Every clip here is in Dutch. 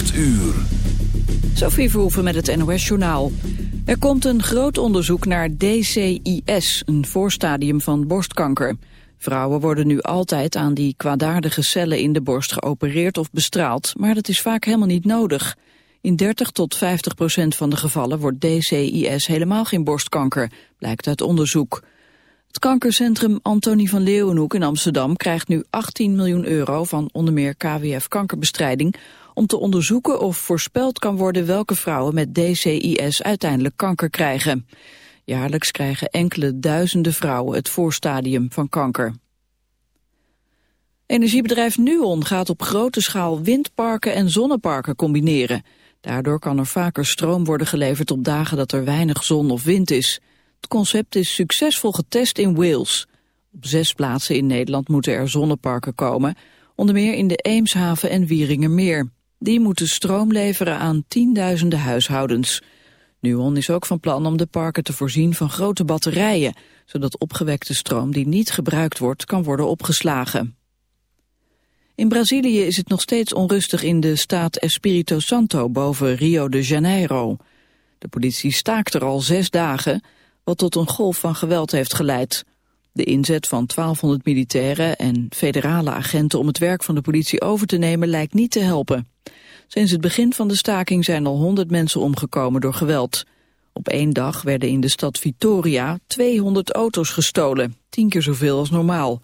8 uur. Sophie Verhoeven met het NOS-journaal. Er komt een groot onderzoek naar DCIS, een voorstadium van borstkanker. Vrouwen worden nu altijd aan die kwaadaardige cellen in de borst geopereerd of bestraald, maar dat is vaak helemaal niet nodig. In 30 tot 50 procent van de gevallen wordt DCIS helemaal geen borstkanker, blijkt uit onderzoek. Het kankercentrum Antonie van Leeuwenhoek in Amsterdam krijgt nu 18 miljoen euro van onder meer KWF kankerbestrijding om te onderzoeken of voorspeld kan worden welke vrouwen met DCIS uiteindelijk kanker krijgen. Jaarlijks krijgen enkele duizenden vrouwen het voorstadium van kanker. Energiebedrijf Nuon gaat op grote schaal windparken en zonneparken combineren. Daardoor kan er vaker stroom worden geleverd op dagen dat er weinig zon of wind is. Het concept is succesvol getest in Wales. Op zes plaatsen in Nederland moeten er zonneparken komen, onder meer in de Eemshaven en Wieringermeer. Die moeten stroom leveren aan tienduizenden huishoudens. Nuon is ook van plan om de parken te voorzien van grote batterijen, zodat opgewekte stroom die niet gebruikt wordt kan worden opgeslagen. In Brazilië is het nog steeds onrustig in de staat Espírito Santo boven Rio de Janeiro. De politie staakt er al zes dagen, wat tot een golf van geweld heeft geleid. De inzet van 1200 militairen en federale agenten om het werk van de politie over te nemen lijkt niet te helpen. Sinds het begin van de staking zijn al 100 mensen omgekomen door geweld. Op één dag werden in de stad Vitoria 200 auto's gestolen, tien keer zoveel als normaal.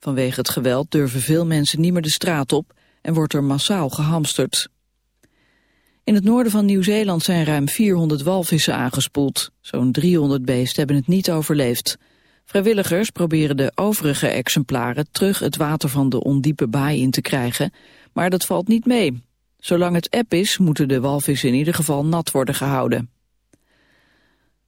Vanwege het geweld durven veel mensen niet meer de straat op en wordt er massaal gehamsterd. In het noorden van Nieuw-Zeeland zijn ruim 400 walvissen aangespoeld. Zo'n 300 beesten hebben het niet overleefd. Vrijwilligers proberen de overige exemplaren terug het water van de ondiepe baai in te krijgen, maar dat valt niet mee. Zolang het app is, moeten de walvissen in ieder geval nat worden gehouden.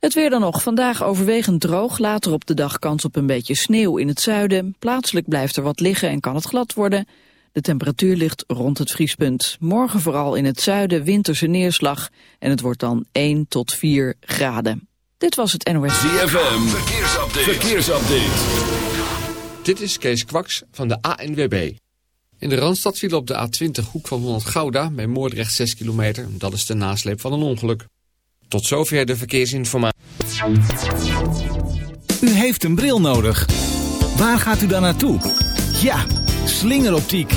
Het weer dan nog. Vandaag overwegend droog. Later op de dag kans op een beetje sneeuw in het zuiden. Plaatselijk blijft er wat liggen en kan het glad worden. De temperatuur ligt rond het vriespunt. Morgen vooral in het zuiden winterse neerslag. En het wordt dan 1 tot 4 graden. Dit was het NOS. ZFM. Verkeersupdate. Verkeersupdate. Dit is Kees Kwaks van de ANWB. In de Randstad viel op de A20 hoek van Holland Gouda bij Moordrecht 6 kilometer. Dat is de nasleep van een ongeluk. Tot zover de verkeersinformatie. U heeft een bril nodig. Waar gaat u dan naartoe? Ja, slingeroptiek.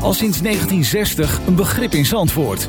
Al sinds 1960 een begrip in Zandvoort.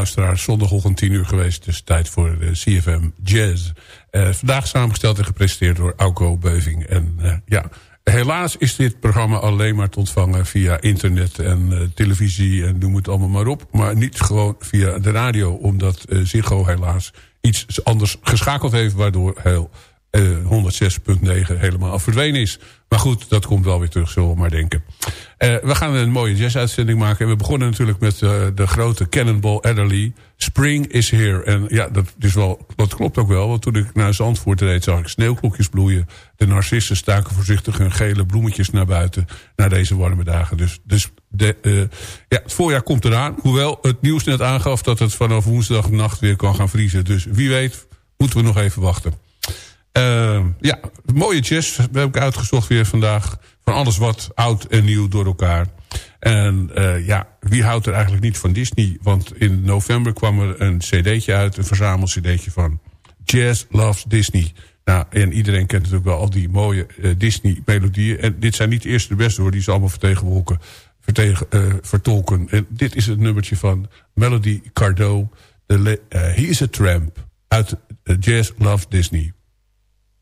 Luisteraars, zondagochtend 10 uur geweest. Dus tijd voor de CFM Jazz. Uh, vandaag samengesteld en gepresenteerd door Auko Beuving. En uh, ja, helaas is dit programma alleen maar te ontvangen via internet en televisie en noem het allemaal maar op. Maar niet gewoon via de radio, omdat Ziggo helaas iets anders geschakeld heeft... waardoor heel 106.9 helemaal verdwenen is. Maar goed, dat komt wel weer terug, zullen we maar denken. Uh, we gaan een mooie jazz-uitzending maken. En we begonnen natuurlijk met uh, de grote Cannonball Adderley. Spring is here. En ja, dat, is wel, dat klopt ook wel. Want toen ik naar Zandvoort reed, zag ik sneeuwklokjes bloeien. De narcissen staken voorzichtig hun gele bloemetjes naar buiten... naar deze warme dagen. Dus, dus de, uh, ja, het voorjaar komt eraan. Hoewel het nieuws net aangaf dat het vanaf woensdag nacht weer kan gaan vriezen. Dus wie weet moeten we nog even wachten. Uh, ja, mooie jazz heb ik uitgezocht weer vandaag. Van alles wat oud en nieuw door elkaar. En uh, ja, wie houdt er eigenlijk niet van Disney? Want in november kwam er een cd'tje uit, een verzameld cd'tje van Jazz Loves Disney. Nou, en iedereen kent natuurlijk wel al die mooie uh, Disney-melodieën. En dit zijn niet de eerste de beste hoor, die ze allemaal vertegenwoordigen. Vertegen, uh, vertolken. En dit is het nummertje van Melody Cardot. De He's a Tramp uit Jazz Loves Disney.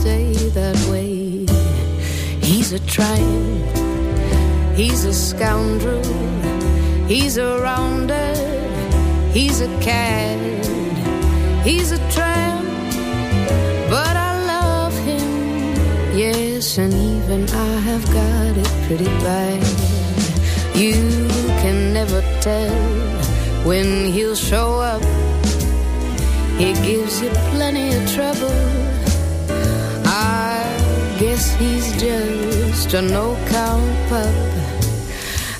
stay that way. He's a tramp, he's a scoundrel, he's a rounder, he's a cad, he's a tramp, but I love him, yes, and even I have got it pretty bad. You can never tell when he'll show up. He gives you plenty of trouble. Guess he's just a no-count pup.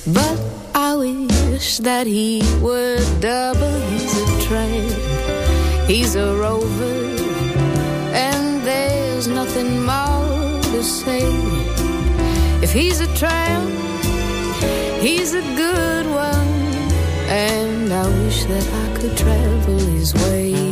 But I wish that he would double. He's a he's a rover, and there's nothing more to say. If he's a tramp, he's a good one, and I wish that I could travel his way.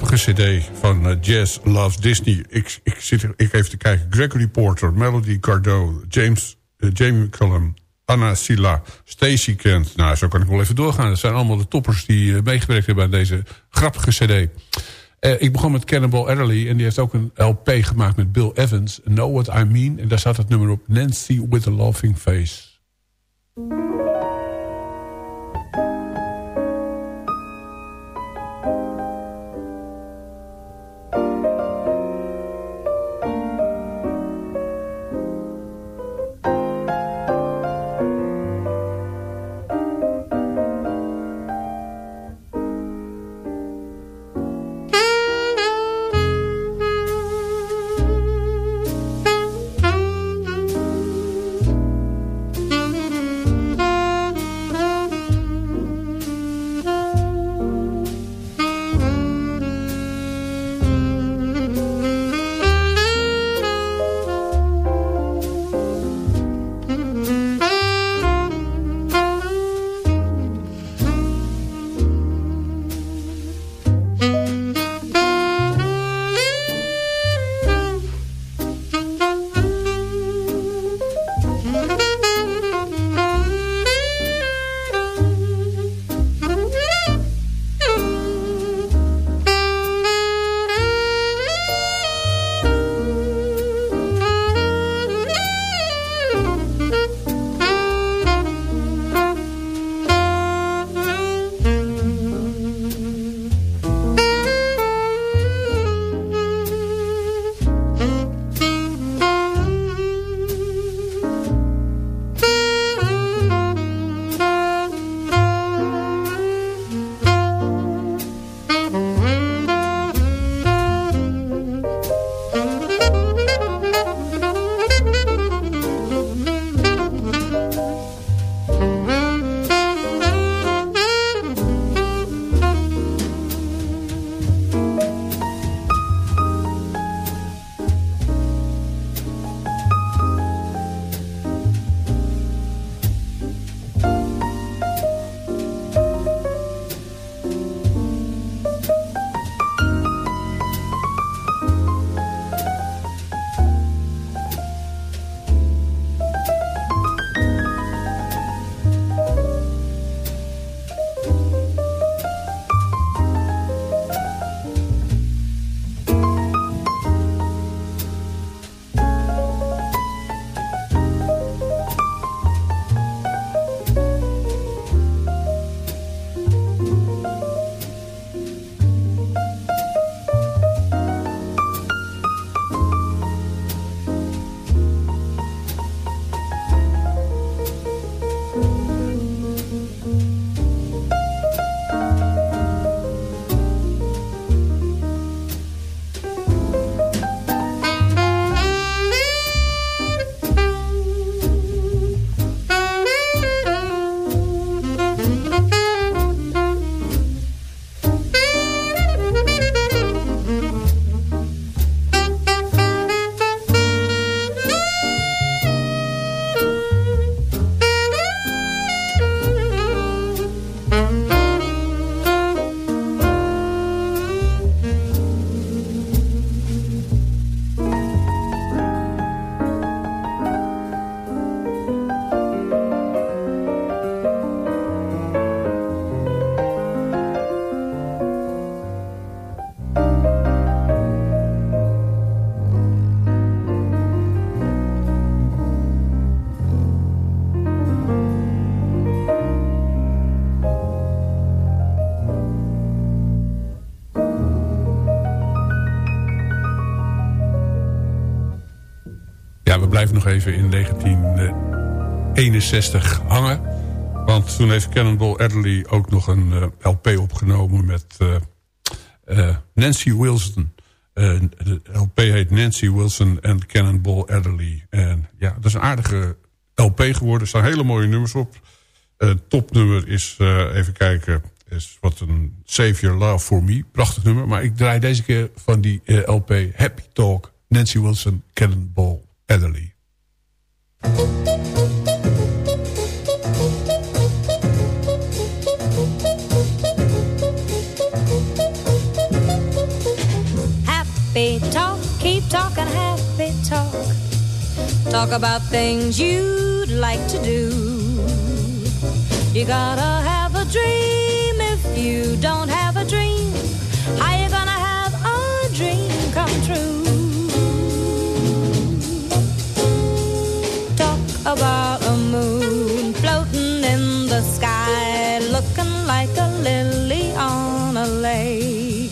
Grappige cd van uh, Jazz Loves Disney. Ik, ik zit ik even te kijken. Gregory Porter, Melody Gardot, James, uh, Jamie McCullum, Anna Silla, Stacey Kent. Nou, zo kan ik wel even doorgaan. Dat zijn allemaal de toppers die uh, meegewerkt hebben aan deze grappige cd. ik begon met Cannibal Adderley en die heeft ook een LP gemaakt met Bill Evans. Know What I Mean. En daar staat het nummer op Nancy with a Laughing Face. Blijf nog even in 1961 hangen. Want toen heeft Cannonball Adderley ook nog een eh, LP opgenomen met uh, uh, Nancy Wilson. de LP heet Nancy Wilson en Cannonball Adderley. En ja, dat is een aardige LP geworden. Er staan hele mooie nummers op. Topnummer is, even kijken, is wat een Save Your Love For Me. Prachtig nummer. Maar ik draai deze keer van die LP Happy Talk. Nancy Wilson, Cannonball Adderley. Happy talk, keep talking happy talk. Talk about things you'd like to do. You gotta have a dream if you don't have about a moon floating in the sky, looking like a lily on a lake.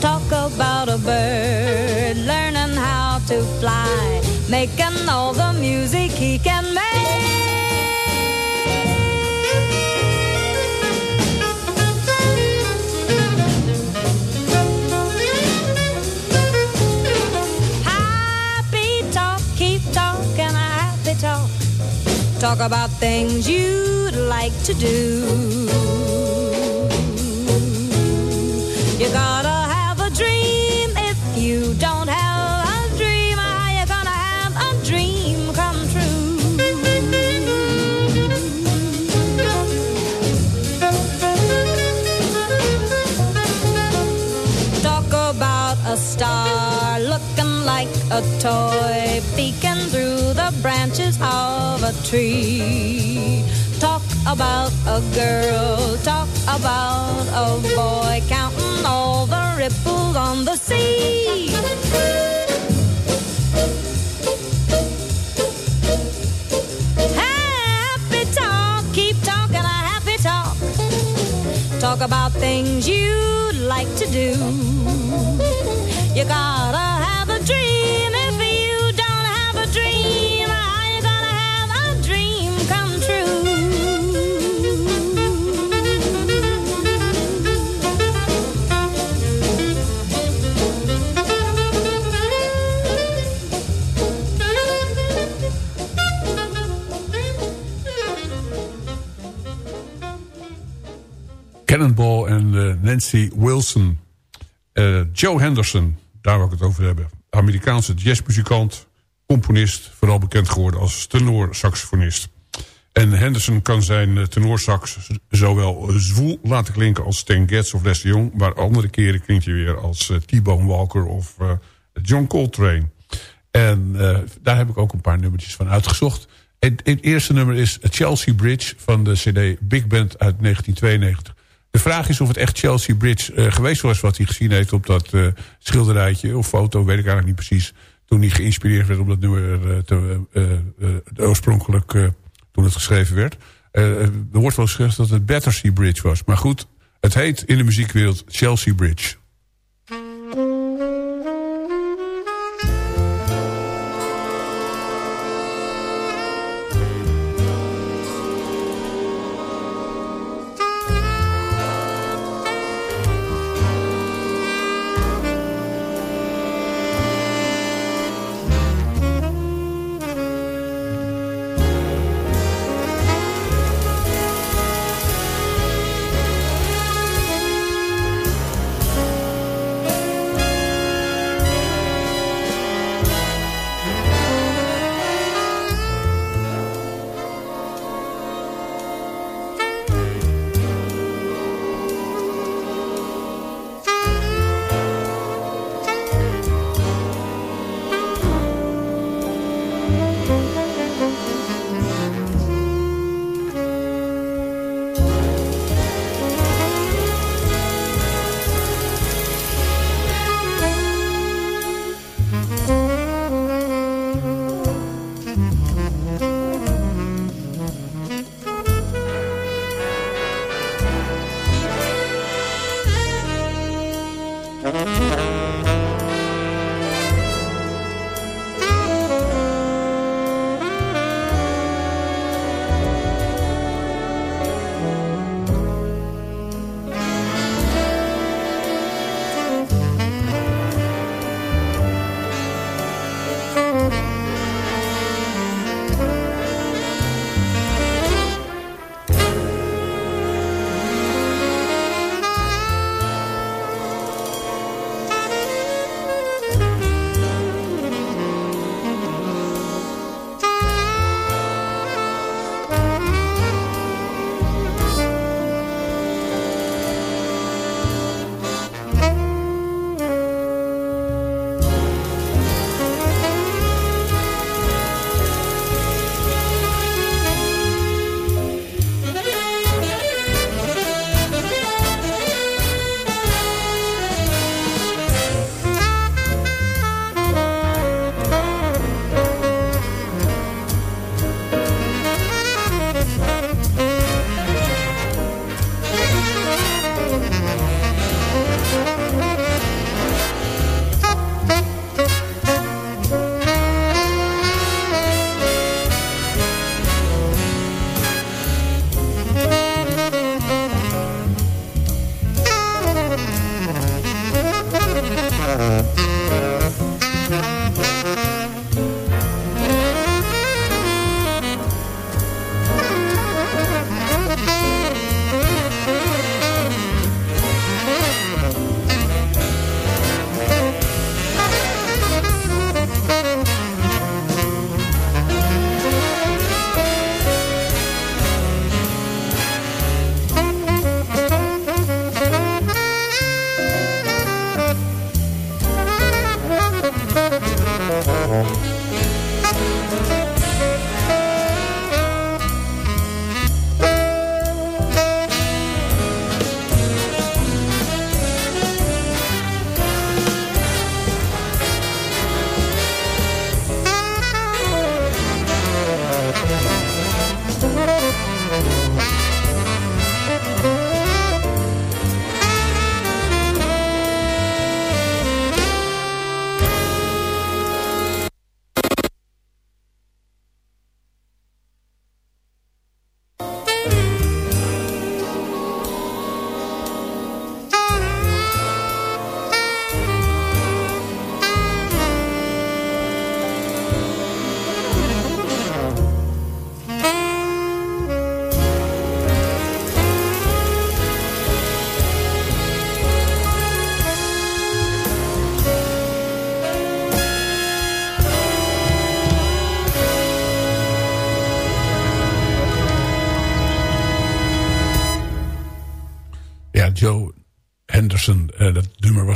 Talk about a bird learning how to fly, making all the music he can make. Talk about things you'd like to do. You gotta have a dream if you don't have a dream. Ah, How you gonna have a dream come true? Talk about a star looking like a toy the branches of a tree. Talk about a girl, talk about a boy counting all the ripples on the sea. Happy talk, keep talking a happy talk. Talk about things you'd like to do. You gotta Cannonball en eh, Nancy Wilson. Eh, Joe Henderson, daar wil ik het over hebben. Amerikaanse jazzmuzikant, componist, vooral bekend geworden als tenorsaxofonist. En Henderson kan zijn eh, tenorsax zowel zwoel laten klinken als Stan Getz of Leslie Young... maar andere keren klinkt hij weer als T-Bone Walker of John Coltrane. En daar heb ik ook een paar nummertjes van uitgezocht. Het, het eerste nummer is Chelsea Bridge van de cd Big Band uit 1992. De vraag is of het echt Chelsea Bridge eh, geweest was... wat hij gezien heeft op dat eh, schilderijtje of foto, weet ik eigenlijk niet precies... toen hij geïnspireerd werd om dat nummer eh, te, oorspronkelijk... toen het geschreven werd. Er wordt wel gezegd dat het Battersea Bridge was. Maar goed, het heet in de muziekwereld Chelsea Bridge.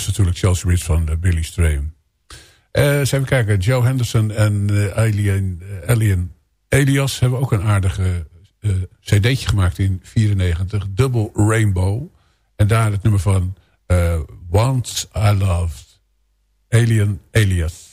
Natuurlijk Chelsea Ridge van Billy Strayham. Uh, eens even kijken. Joe Henderson en Alien, Alien Elias hebben ook een aardige cd'tje gemaakt in 94. Double Rainbow. En daar het nummer van Once I Loved Alien Elias.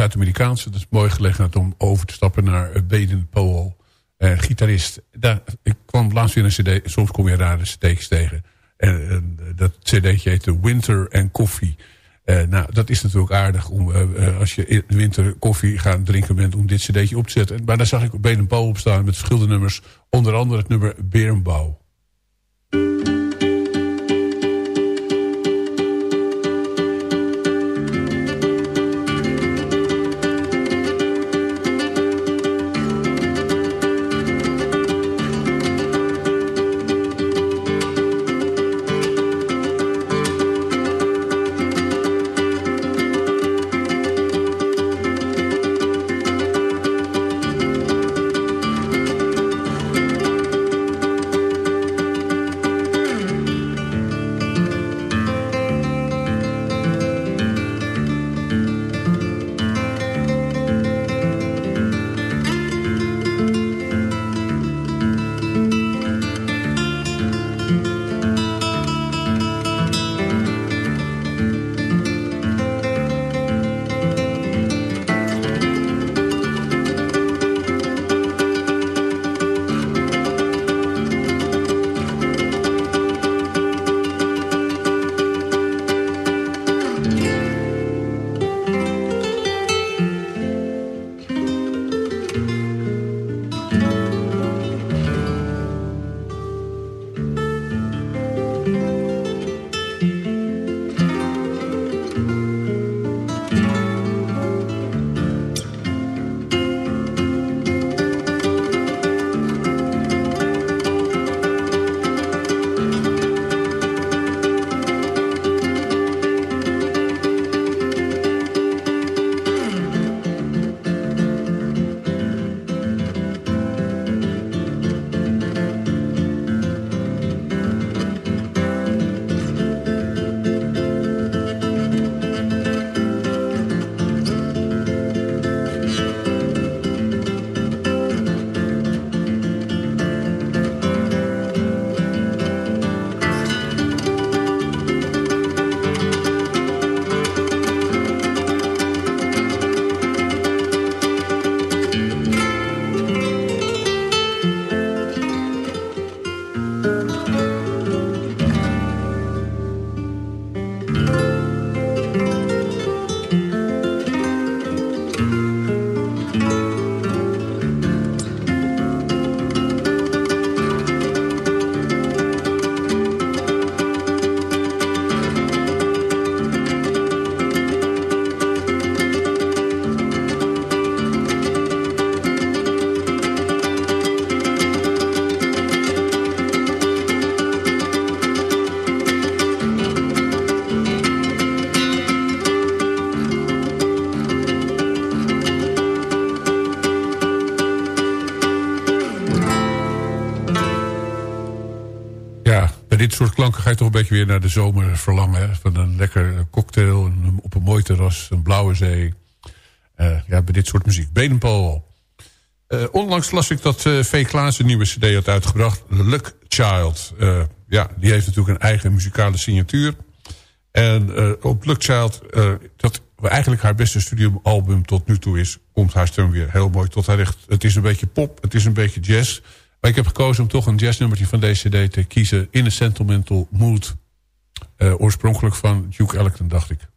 Een beetje Zuid-Amerikaans. Het is mooi gelegenheid om over te stappen naar Baden Powell. Uh, gitarist. Daar, ik kwam laatst weer een cd. Soms kom je rare cd's tegen. En, en dat cd'tje heette Winter and Coffee. Uh, nou, dat is natuurlijk aardig om als je in de winter koffie gaat drinken bent... om dit cd'tje op te zetten. Maar daar zag ik Baden Powell op staan met verschillende. Onder andere het nummer Beerenbouw. Soort klanken ga je toch een beetje weer naar de zomer verlangen. Van een lekker cocktail op een mooi terras, een blauwe zee. Uh, ja, bij dit soort muziek. Bedenpol. Uh, onlangs las ik dat uh, V. Klaas een nieuwe cd had uitgebracht. Luck Child. ja, die heeft natuurlijk een eigen muzikale signatuur. En op Luck Child, dat eigenlijk haar beste studioalbum tot nu toe is... komt haar stem weer heel mooi tot haar recht. Het is een beetje pop, het is een beetje jazz... Maar ik heb gekozen om toch een jazznummertje van deze cd te kiezen. In a Sentimental Mood. Uh, oorspronkelijk van Duke Ellington, dacht ik.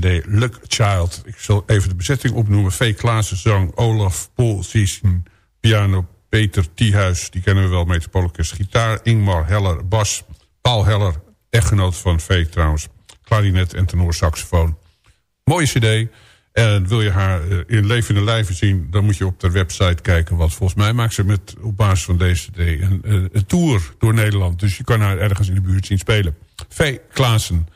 Cd Luck Child. Ik zal even de bezetting opnoemen. V. Klaassen zang, Olaf Siessen, piano, Peter Thiehuis, die kennen we wel, Metropolis gitaar, Ingmar Heller, bas, Paul Heller, echtgenoot van V trouwens, klarinet en tenorsaxofoon. Mooie cd. En wil je haar eh, in levende lijven zien, dan moet je op de website kijken. Want volgens mij maakt ze met, op basis van deze cd een, eh, een tour door Nederland. Dus je kan haar ergens in de buurt zien spelen. V. Klaassen.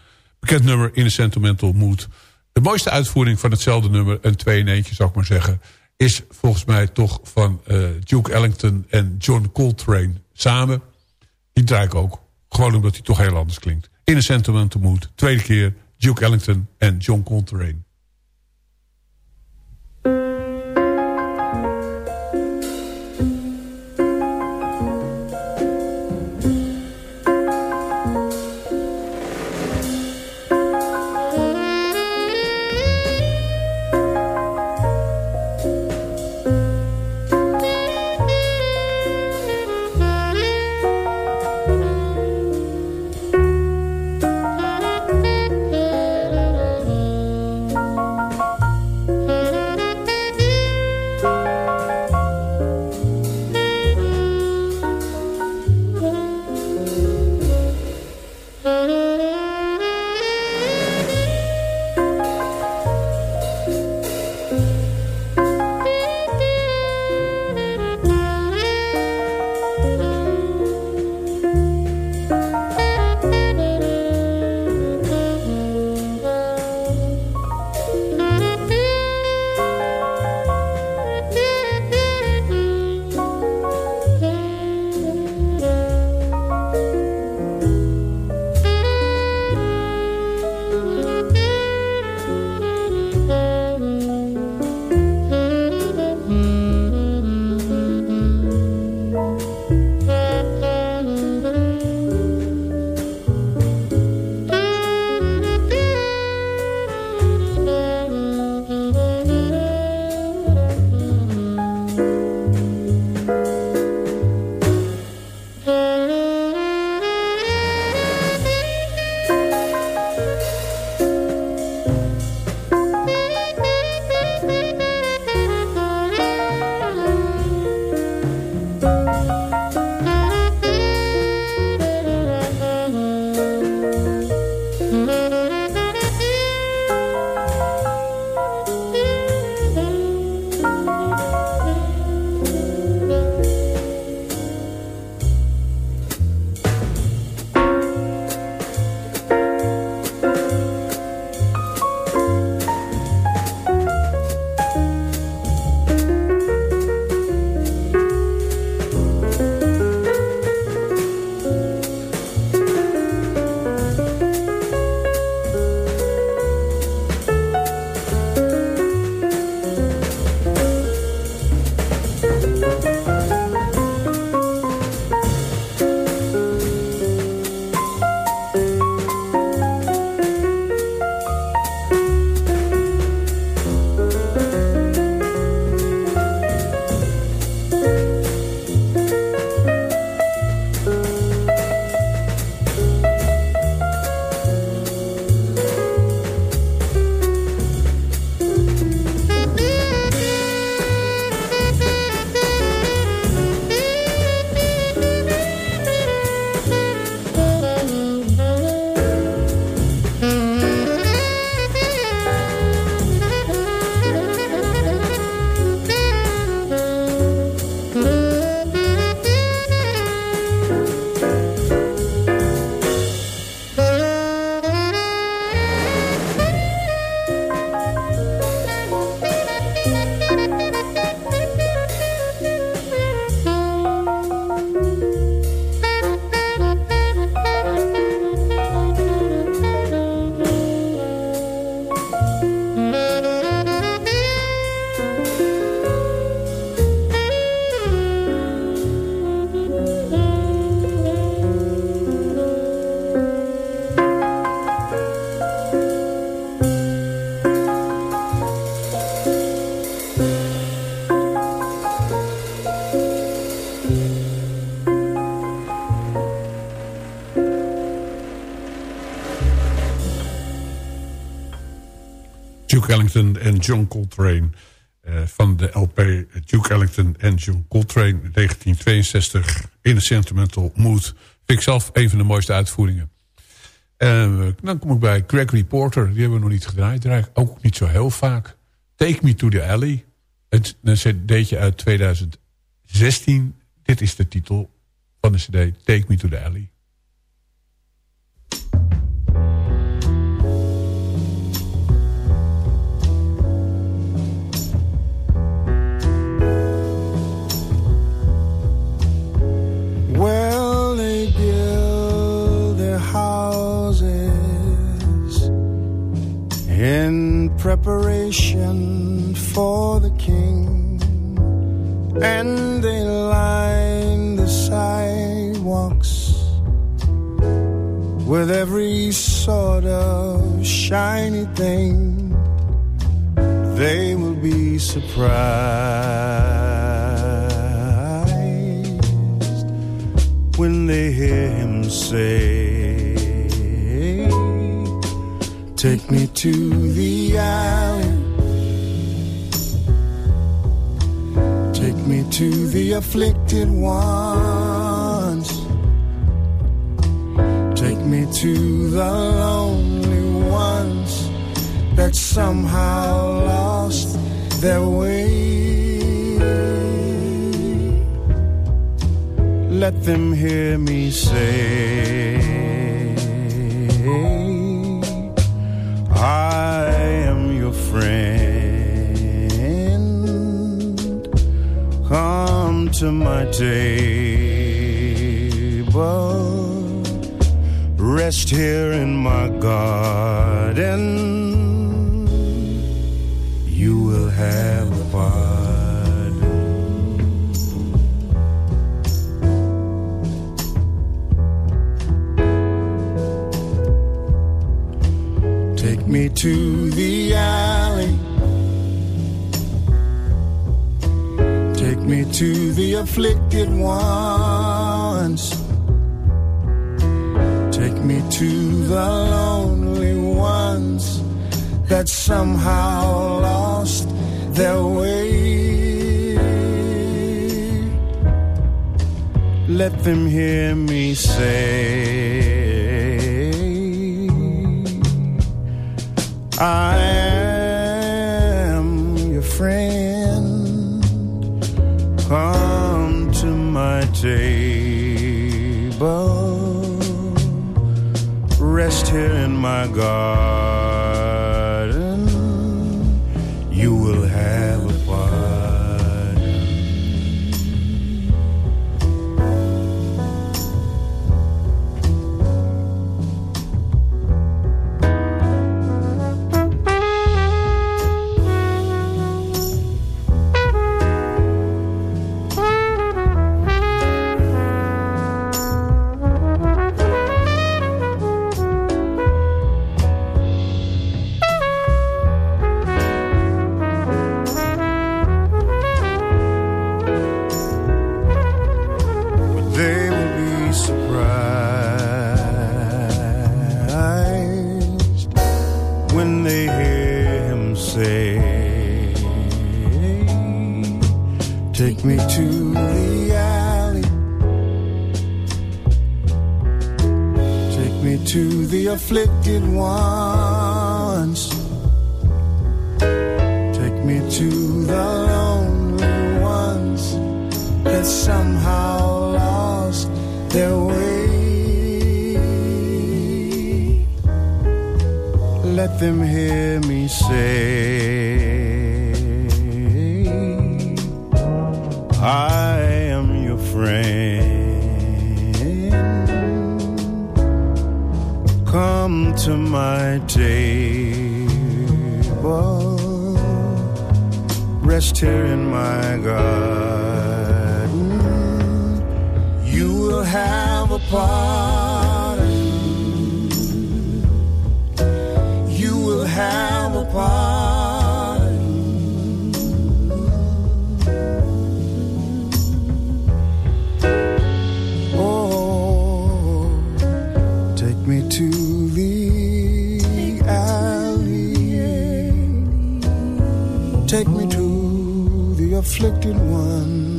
Bekend nummer in een sentimental mood. De mooiste uitvoering van hetzelfde nummer, een twee in eentje zou ik maar zeggen... is volgens mij toch van eh, Duke Ellington en John Coltrane samen. Die draai ik ook. Gewoon omdat hij toch heel anders klinkt. In een sentimental mood. Tweede keer Duke Ellington en John Coltrane. Ellington en John Coltrane. Uh, van de LP Duke Ellington en John Coltrane 1962 in a Sentimental Mood. Vind ik zelf een van de mooiste uitvoeringen. Uh, dan kom ik bij Gregory Porter. Die hebben we nog niet gedraaid. Draai ook niet zo heel vaak. Take Me to the Alley. Het, een cd'tje uit 2016. Dit is de titel van de cd. Take Me to the Alley. Preparation for the king, and they line the sidewalks with every sort of shiny thing. They will be surprised when they hear him say, Take me to the alley. Take me to the afflicted ones. Take me to the lonely ones that somehow lost their way. Let them hear me say, to my table. Rest here in my garden. You will have a pardon. Take me to the me to the afflicted ones. Take me to the lonely ones that somehow lost their way. Let them hear me say, I table. Rest here in my garden. Take me to the alley. Take me to the afflicted ones. Take me to the lonely ones that somehow lost their way. Let them hear me say, to my table rest here in my garden. You will have a pardon. take me to the afflicted one.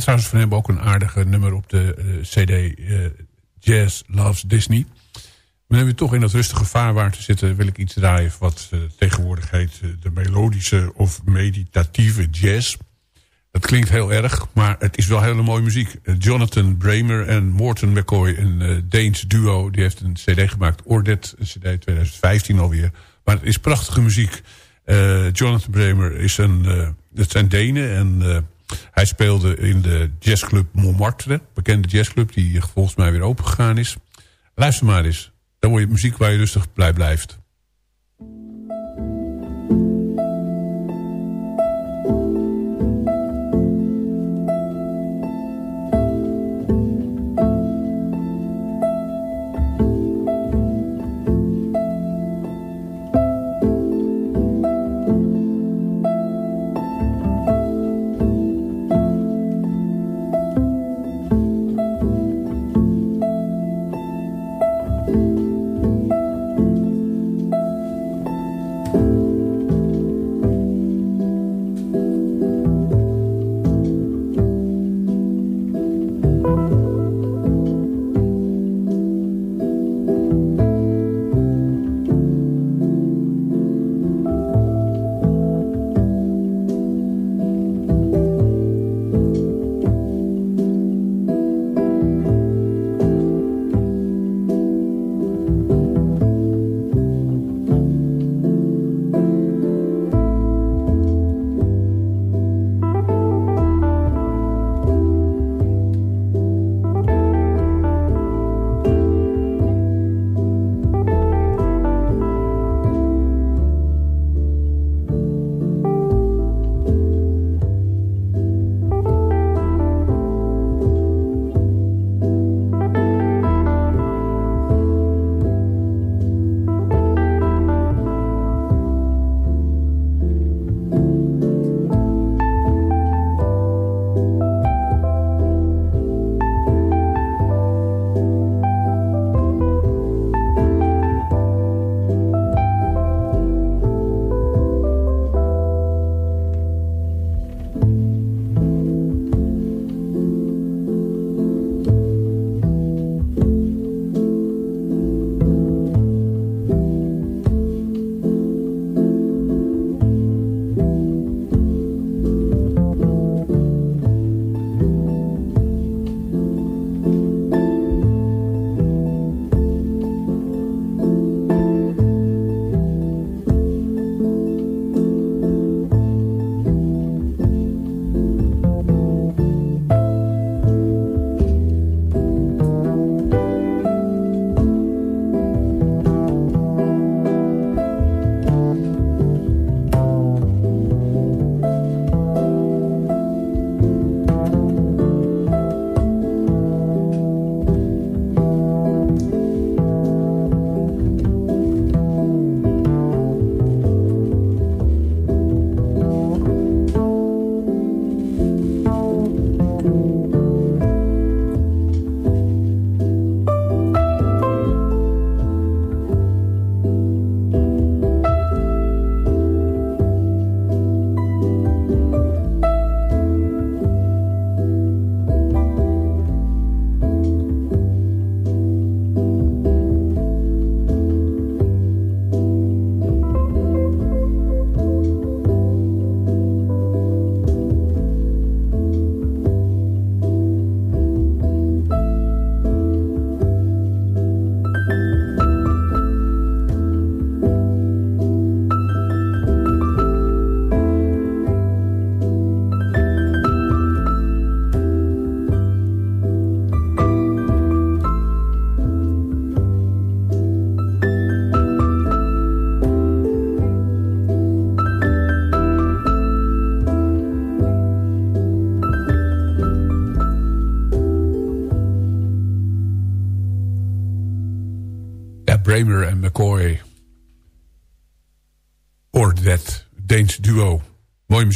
Staat trouwens van hem ook een aardige nummer op de eh, cd eh, Jazz Loves Disney. Maar nu we toch in dat rustige vaarwater zitten... wil ik iets draaien wat eh, tegenwoordig heet de melodische of meditatieve jazz. Dat klinkt heel erg, maar het is wel hele mooie muziek. Jonathan Bramer en Morton McCoy, een Deens duo... die heeft een cd gemaakt, Ordet, een cd 2015 alweer. Maar het is prachtige muziek. Jonathan Bramer is een... het zijn Denen en hij speelde in de jazzclub Montmartre. Bekende jazzclub die volgens mij weer opengegaan is. Luister maar eens. Dan word je muziek waar je rustig blij blijft.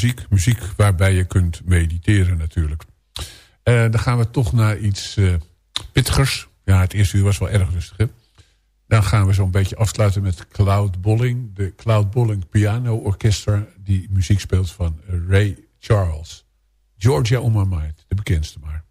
Muziek. Muziek waarbij je kunt mediteren natuurlijk. Uh, dan gaan we toch naar iets uh, pittigers. Ja, het eerste uur was wel erg rustig. Dan gaan we zo'n beetje afsluiten met Cloud Bolling. De Cloud Bolling Piano Orchestra. Die muziek speelt van Ray Charles. Georgia on my mind. De bekendste maar.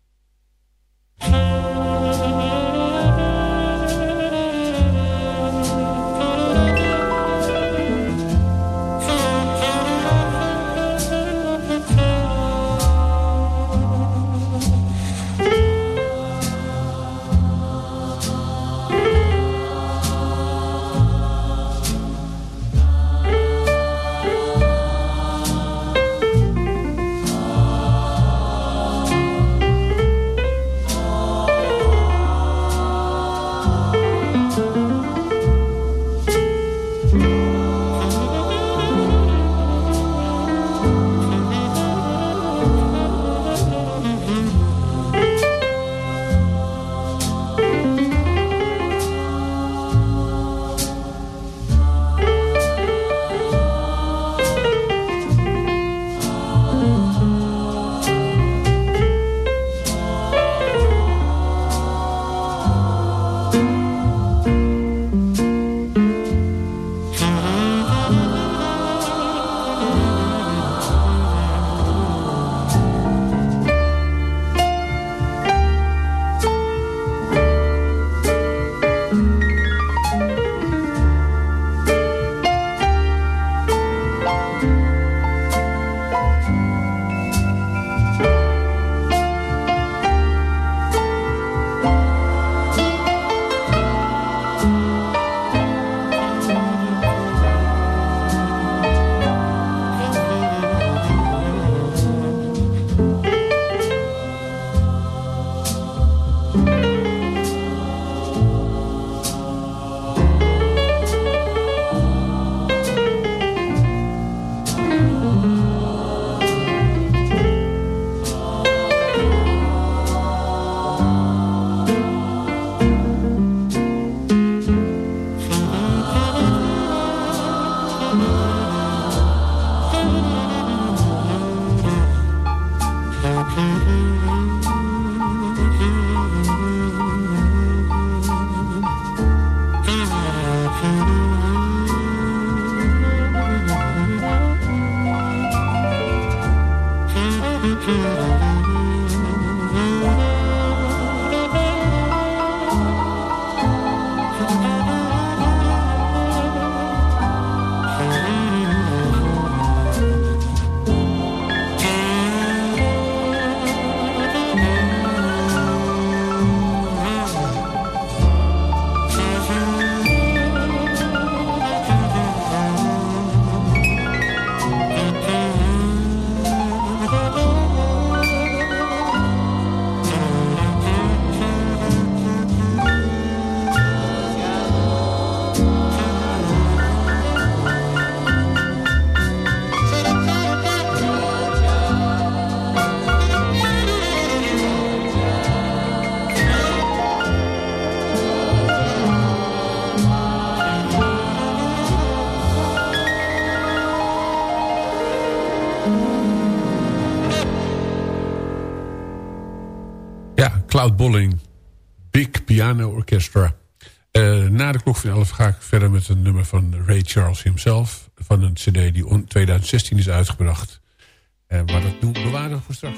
Cloud Bolling, Big Piano Orchestra. Uh, na de klok van 11 ga ik verder met een nummer van Ray Charles himself. Van een cd die in 2016 is uitgebracht. Uh, maar dat doen, we voor straks.